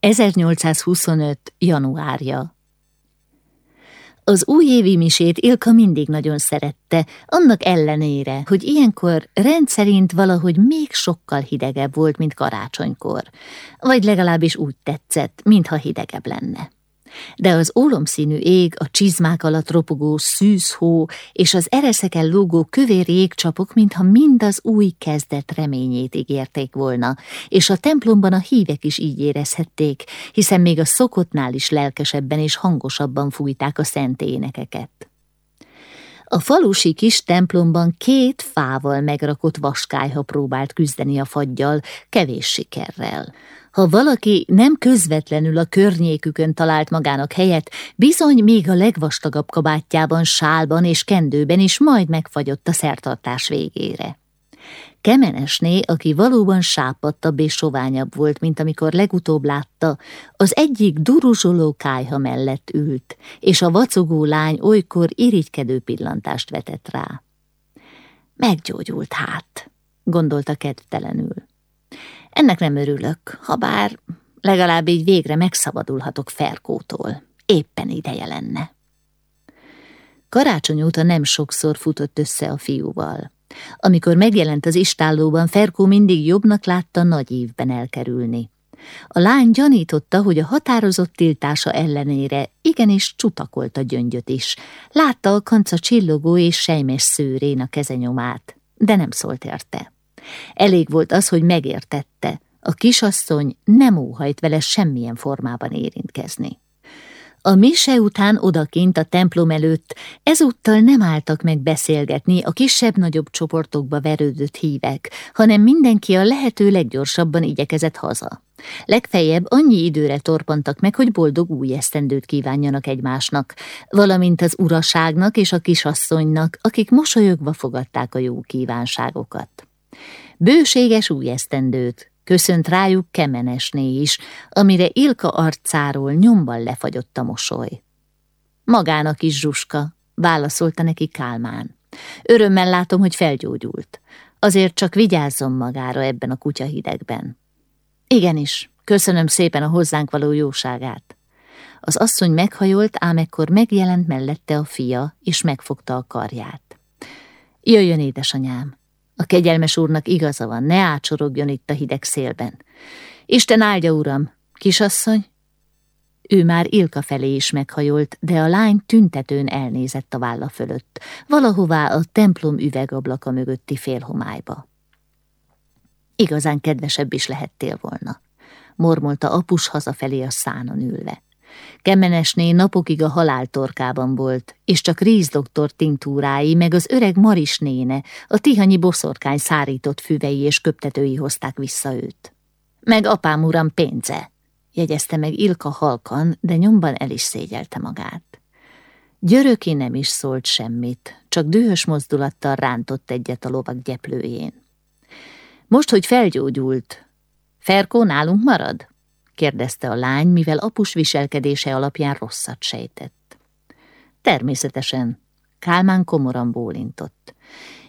1825. januárja az újévi misét Ilka mindig nagyon szerette, annak ellenére, hogy ilyenkor rendszerint valahogy még sokkal hidegebb volt, mint karácsonykor, vagy legalábbis úgy tetszett, mintha hidegebb lenne de az ólomszínű ég, a csizmák alatt ropogó szűzhó és az ereszeken lógó kövér jégcsapok, mintha mind az új kezdet reményét ígérték volna, és a templomban a hívek is így érezhették, hiszen még a szokottnál is lelkesebben és hangosabban fújták a szent énekeket. A falusi kis templomban két fával megrakott vaskályha próbált küzdeni a faggyal, kevés sikerrel. Ha valaki nem közvetlenül a környékükön talált magának helyet, bizony még a legvastagabb kabátjában, sálban és kendőben is majd megfagyott a szertartás végére. Kemenesné, aki valóban sápadtabb és soványabb volt, mint amikor legutóbb látta, az egyik duruzsoló kájha mellett ült, és a vacogó lány olykor irigykedő pillantást vetett rá. Meggyógyult hát, gondolta kedvtelenül. Ennek nem örülök, ha bár legalább így végre megszabadulhatok Ferkótól. Éppen ideje lenne. Karácsony óta nem sokszor futott össze a fiúval. Amikor megjelent az istállóban, Ferkó mindig jobbnak látta nagy évben elkerülni. A lány gyanította, hogy a határozott tiltása ellenére igenis csutakolt a gyöngyöt is. Látta a kanca csillogó és sejmes szőrén a kezenyomát, de nem szólt érte. Elég volt az, hogy megértette, a kisasszony nem óhajt vele semmilyen formában érintkezni. A mise után odakint a templom előtt ezúttal nem álltak meg beszélgetni a kisebb-nagyobb csoportokba verődött hívek, hanem mindenki a lehető leggyorsabban igyekezett haza. Legfeljebb annyi időre torpantak meg, hogy boldog új esztendőt kívánjanak egymásnak, valamint az uraságnak és a kisasszonynak, akik mosolyogva fogadták a jó kívánságokat. Bőséges új esztendőt, köszönt rájuk kemenesné is, amire Ilka arcáról nyomban lefagyott a mosoly. Magának is Zsuska, válaszolta neki Kálmán. Örömmel látom, hogy felgyógyult. Azért csak vigyázzon magára ebben a kutyahidegben. Igenis, köszönöm szépen a hozzánk való jóságát. Az asszony meghajolt, ám ekkor megjelent mellette a fia, és megfogta a karját. Jöjjön, édesanyám, a kegyelmes úrnak igaza van, ne ácsorogjon itt a hideg szélben. Isten áldja, uram, kisasszony? Ő már Ilka felé is meghajolt, de a lány tüntetőn elnézett a válla fölött, valahová a templom üvegablaka mögötti félhomályba. Igazán kedvesebb is lehettél volna, mormolta apus hazafelé a szánon ülve. Kemenesné napokig a haláltorkában volt, és csak Ríz doktor tintúrái, meg az öreg Maris néne, a tihanyi boszorkány szárított füvei és köptetői hozták vissza őt. Meg apám uram pénze, jegyezte meg Ilka halkan, de nyomban el is szégyelte magát. Györöki nem is szólt semmit, csak dühös mozdulattal rántott egyet a lovak gyeplőjén. Most, hogy felgyógyult, Ferkó nálunk marad? Kérdezte a lány, mivel apus viselkedése alapján rosszat sejtett. Természetesen. Kálmán komoran bólintott.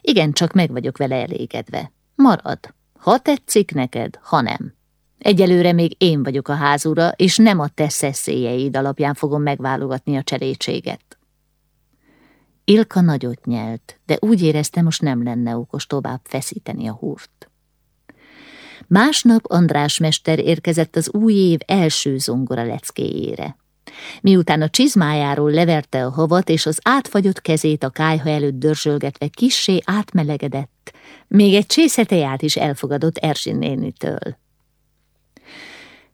Igen, csak meg vagyok vele elégedve. Marad. Ha tetszik neked, ha nem. Egyelőre még én vagyok a házura, és nem a te szeszélyeid alapján fogom megválogatni a cserétséget. Ilka nagyot nyelt, de úgy érezte, most nem lenne okos tovább feszíteni a húrt. Másnap András mester érkezett az új év első zongora leckéjére. Miután a csizmájáról leverte a havat, és az átfagyott kezét a kájha előtt dörzsölgetve kissé átmelegedett, még egy csészeteját is elfogadott Erzsin nénitől.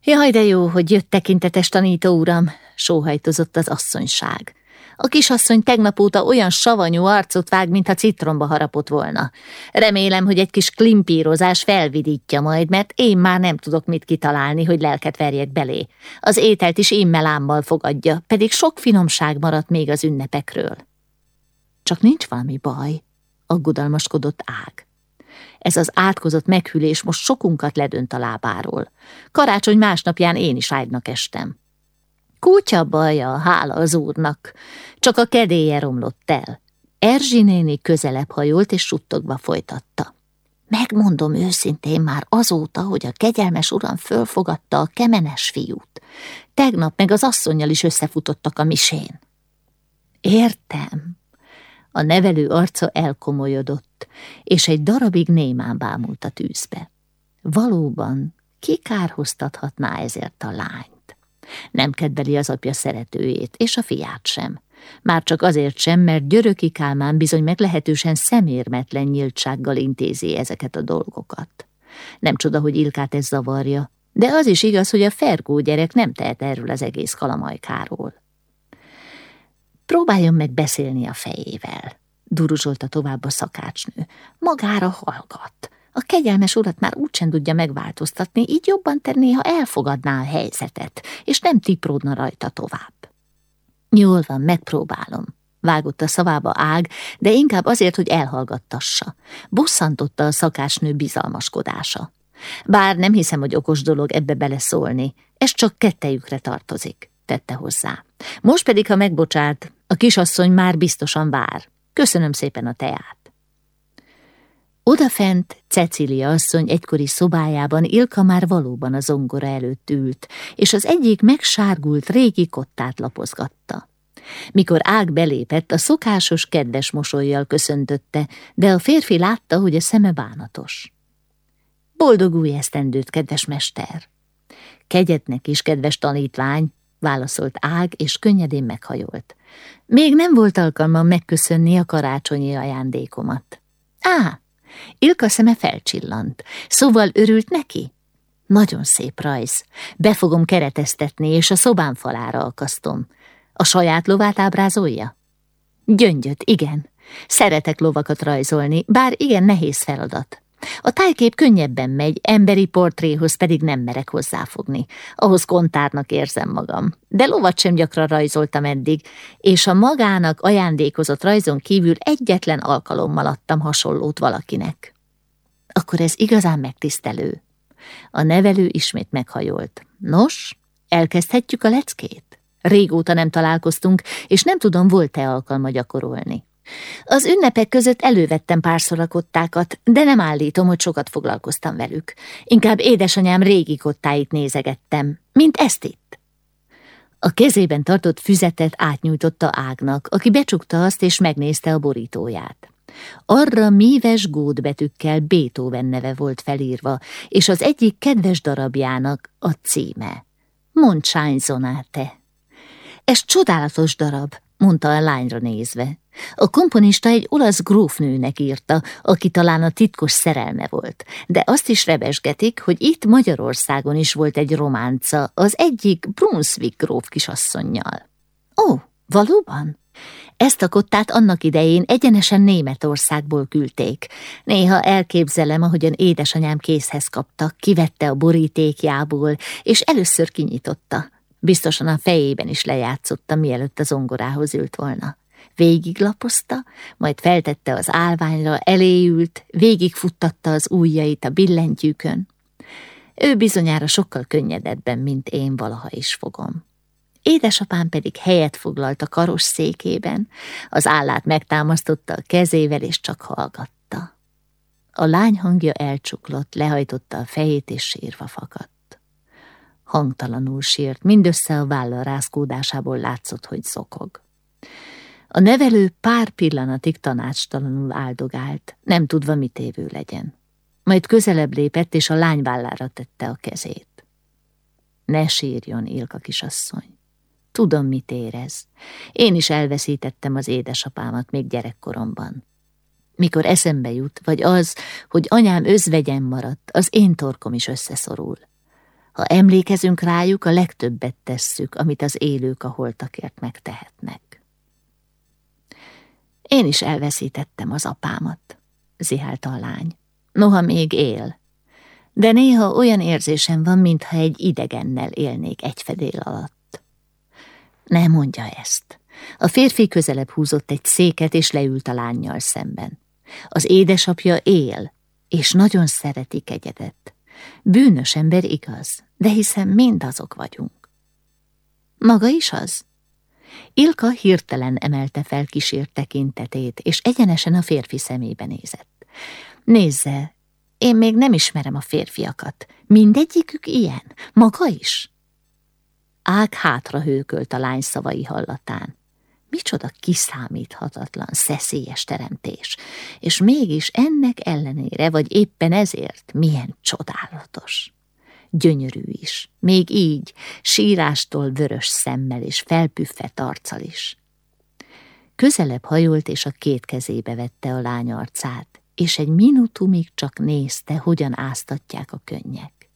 Jaj, de jó, hogy jött tekintetes tanító uram, sóhajtozott az asszonyság. A kisasszony tegnap óta olyan savanyú arcot vág, mintha citromba harapott volna. Remélem, hogy egy kis klimpírozás felvidítja majd, mert én már nem tudok mit kitalálni, hogy lelket verjek belé. Az ételt is immelámmal fogadja, pedig sok finomság maradt még az ünnepekről. Csak nincs valami baj, aggodalmaskodott ág. Ez az átkozott meghűlés most sokunkat ledönt a lábáról. Karácsony másnapján én is ágynak estem. Kutya baja, hála az úrnak. Csak a kedélye romlott el. Erzsi néni közelebb hajolt és suttogva folytatta. Megmondom őszintén már azóta, hogy a kegyelmes uram fölfogadta a kemenes fiút. Tegnap meg az asszonynal is összefutottak a misén. Értem. A nevelő arca elkomolyodott, és egy darabig némán bámult a tűzbe. Valóban, ki kárhoztathatná ezért a lányt? Nem kedveli az apja szeretőjét, és a fiát sem. Már csak azért sem, mert Györöki Kálmán bizony meglehetősen szemérmetlen nyíltsággal intézi ezeket a dolgokat. Nem csoda, hogy Ilkát ez zavarja, de az is igaz, hogy a Fergó gyerek nem tehet erről az egész kalamajkáról. Próbáljon meg beszélni a fejével, duruzsolta tovább a szakácsnő. Magára hallgat. A kegyelmes urat már úgysem tudja megváltoztatni, így jobban tenné, ha elfogadná a helyzetet, és nem tipródna rajta tovább. Jól van, megpróbálom. Vágott a szavába ág, de inkább azért, hogy elhallgattassa. Bosszantotta a szakásnő bizalmaskodása. Bár nem hiszem, hogy okos dolog ebbe beleszólni, ez csak kettejükre tartozik, tette hozzá. Most pedig, ha megbocsát, a kisasszony már biztosan vár. Köszönöm szépen a teát. Odafent Cecília asszony egykori szobájában Ilka már valóban a zongora előtt ült, és az egyik megsárgult régi kottát lapozgatta. Mikor Ág belépett, a szokásos kedves mosolyjal köszöntötte, de a férfi látta, hogy a szeme bánatos. Boldog új esztendőt, kedves mester! Kegyetnek is, kedves tanítvány, válaszolt Ág, és könnyedén meghajolt. Még nem volt alkalmam megköszönni a karácsonyi ajándékomat. Á, Ilka szeme felcsillant. Szóval örült neki? Nagyon szép rajz. Be fogom kereteztetni, és a szobám falára akasztom. A saját lovát ábrázolja? Gyöngyöt, igen. Szeretek lovakat rajzolni, bár igen nehéz feladat. A tájkép könnyebben megy, emberi portréhoz pedig nem merek hozzáfogni. Ahhoz kontárnak érzem magam. De lovat sem gyakran rajzoltam eddig, és a magának ajándékozott rajzon kívül egyetlen alkalommal adtam hasonlót valakinek. Akkor ez igazán megtisztelő. A nevelő ismét meghajolt. Nos, elkezdhetjük a leckét? Régóta nem találkoztunk, és nem tudom, volt-e alkalma gyakorolni. Az ünnepek között elővettem párszor a kottákat, de nem állítom, hogy sokat foglalkoztam velük. Inkább édesanyám régi kottáit nézegettem, mint ezt itt. A kezében tartott füzetet átnyújtotta Ágnak, aki becsukta azt és megnézte a borítóját. Arra míves gódbetűkkel Beethoven neve volt felírva, és az egyik kedves darabjának a címe. Mondsány Zonate. Ez csodálatos darab, mondta a lányra nézve. A komponista egy olasz grófnőnek írta, aki talán a titkos szerelme volt, de azt is rebesgetik, hogy itt Magyarországon is volt egy románca az egyik Brunswick gróf kisasszonynal. Ó, valóban? Ezt a kottát annak idején egyenesen Németországból küldték. Néha elképzelem, ahogyan édesanyám készhez kapta, kivette a borítékjából, és először kinyitotta. Biztosan a fejében is lejátszotta, mielőtt az zongorához ült volna. Végiglapozta, majd feltette az állványra, eléült, végigfuttatta az ujjait a billentyűkön. Ő bizonyára sokkal könnyedebben, mint én valaha is fogom. Édesapám pedig helyet foglalt a karos székében, az állát megtámasztotta a kezével, és csak hallgatta. A lány hangja elcsuklott, lehajtotta a fejét, és sírva fakadt. Hangtalanul sírt, mindössze a vállal rázkódásából látszott, hogy szokog. A nevelő pár pillanatig tanácstalanul áldogált, nem tudva, mit évő legyen. Majd közelebb lépett, és a lány vállára tette a kezét. Ne sírjon, Ilka kisasszony. Tudom, mit érez. Én is elveszítettem az édesapámat még gyerekkoromban. Mikor eszembe jut, vagy az, hogy anyám özvegyen maradt, az én torkom is összeszorul. Ha emlékezünk rájuk, a legtöbbet tesszük, amit az élők a holtakért megtehetnek. Én is elveszítettem az apámat, zihálta a lány. Noha még él, de néha olyan érzésem van, mintha egy idegennel élnék egy fedél alatt. Ne mondja ezt. A férfi közelebb húzott egy széket, és leült a lányjal szemben. Az édesapja él, és nagyon szereti kegyedet. Bűnös ember igaz, de hiszen mind azok vagyunk. Maga is az? Ilka hirtelen emelte fel kísért tekintetét, és egyenesen a férfi szemébe nézett. Nézze, Én még nem ismerem a férfiakat. Mindegyikük ilyen? Maga is? Ág hátra hőkölt a lány szavai hallatán. Micsoda kiszámíthatatlan, szeszélyes teremtés, és mégis ennek ellenére, vagy éppen ezért milyen csodálatos. Gyönyörű is, még így, sírástól vörös szemmel és felpüffett arccal is. Közelebb hajolt, és a két kezébe vette a lány arcát, és egy minutumig csak nézte, hogyan áztatják a könnyek.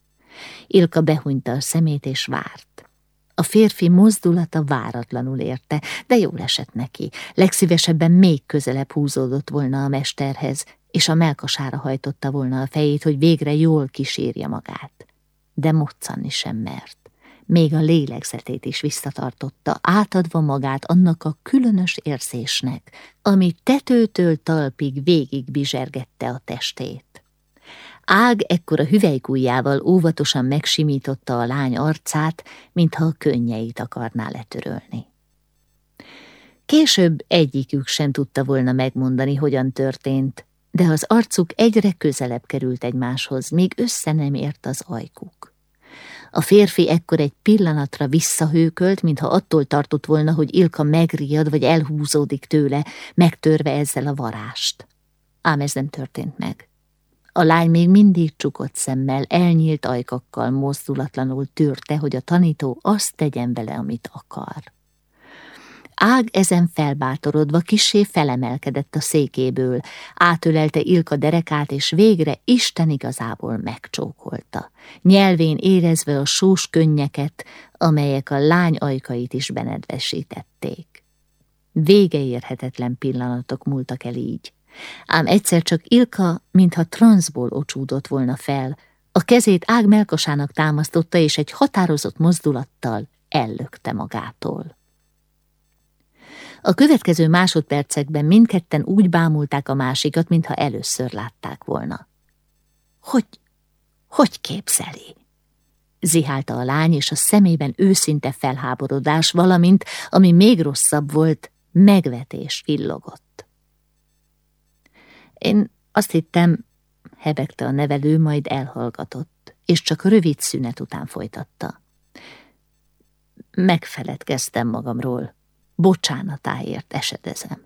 Ilka behunyta a szemét, és várt. A férfi mozdulata váratlanul érte, de jól esett neki. Legszívesebben még közelebb húzódott volna a mesterhez, és a melkasára hajtotta volna a fejét, hogy végre jól kísérje magát. De moccanni sem mert. Még a lélegzetét is visszatartotta, átadva magát annak a különös érzésnek, ami tetőtől talpig végig bizsergette a testét. Ág ekkor a hüvelykújjával óvatosan megsimította a lány arcát, mintha a könnyeit akarná letörölni. Később egyikük sem tudta volna megmondani, hogyan történt, de az arcuk egyre közelebb került egymáshoz, míg össze nem ért az ajkuk. A férfi ekkor egy pillanatra visszahőkölt, mintha attól tartott volna, hogy Ilka megriad vagy elhúzódik tőle, megtörve ezzel a varást. Ám ez nem történt meg. A lány még mindig csukott szemmel, elnyílt ajkakkal mozdulatlanul tűrte, hogy a tanító azt tegyen vele, amit akar. Ág ezen felbátorodva kisé felemelkedett a székéből, átölelte Ilka derekát, és végre Isten igazából megcsókolta, nyelvén érezve a sós könnyeket, amelyek a lány ajkait is benedvesítették. Végeérhetetlen pillanatok múltak el így. Ám egyszer csak Ilka, mintha transzból ocsúdott volna fel, a kezét ág melkasának támasztotta, és egy határozott mozdulattal ellökte magától. A következő másodpercekben mindketten úgy bámulták a másikat, mintha először látták volna. Hogy, hogy képzeli? Zihálta a lány, és a szemében őszinte felháborodás, valamint, ami még rosszabb volt, megvetés villogott. Én azt hittem, hebegte a nevelő, majd elhallgatott, és csak rövid szünet után folytatta. Megfeledkeztem magamról, bocsánatáért esedezem.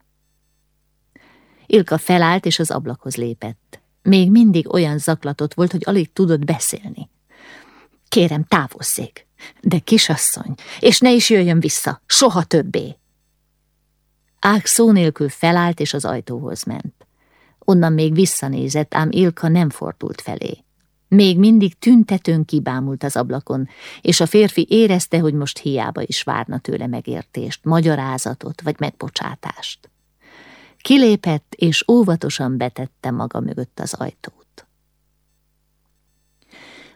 Ilka felállt, és az ablakhoz lépett. Még mindig olyan zaklatott volt, hogy alig tudott beszélni. Kérem, távozzék, de kisasszony, és ne is jöjjön vissza, soha többé. Ág szó nélkül felállt, és az ajtóhoz ment. Onnan még visszanézett, ám Ilka nem fordult felé. Még mindig tüntetőn kibámult az ablakon, és a férfi érezte, hogy most hiába is várna tőle megértést, magyarázatot vagy megbocsátást. Kilépett, és óvatosan betette maga mögött az ajtót.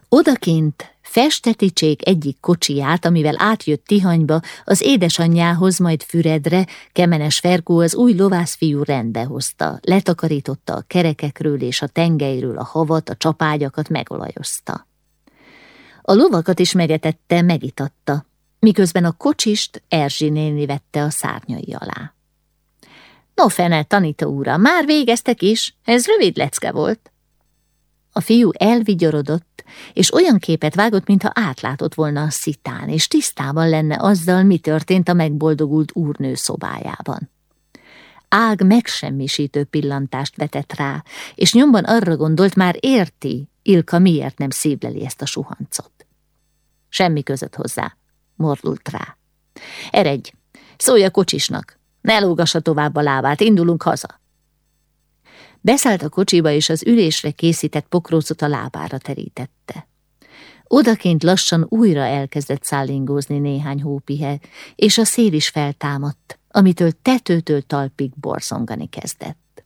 Odakint Festeticsék egyik kocsiját, amivel átjött Tihanyba, az édesanyjához, majd Füredre, Kemenes Ferkó az új lovászfiú rendbe hozta, letakarította a kerekekről és a tengelyről a havat, a csapágyakat megolajozta. A lovakat is megetette, megitatta, miközben a kocsist Erzsi néni vette a szárnyai alá. No fene, tanító úra, már végeztek is, ez rövid lecke volt. A fiú elvigyorodott, és olyan képet vágott, mintha átlátott volna a szitán, és tisztában lenne azzal, mi történt a megboldogult úrnő szobájában. Ág megsemmisítő pillantást vetett rá, és nyomban arra gondolt, már érti, Ilka miért nem szívleli ezt a suhancot. Semmi között hozzá, mordult rá. Eredj, szólj a kocsisnak, ne lógassa tovább a lábát, indulunk haza. Beszállt a kocsiba, és az ülésre készített pokrócot a lábára terítette. Odaként lassan újra elkezdett szállingózni néhány hópihe, és a szél is feltámadt, amitől tetőtől talpig borzongani kezdett.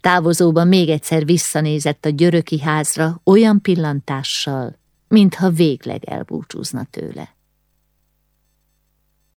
Távozóban még egyszer visszanézett a györöki házra olyan pillantással, mintha végleg elbúcsúzna tőle.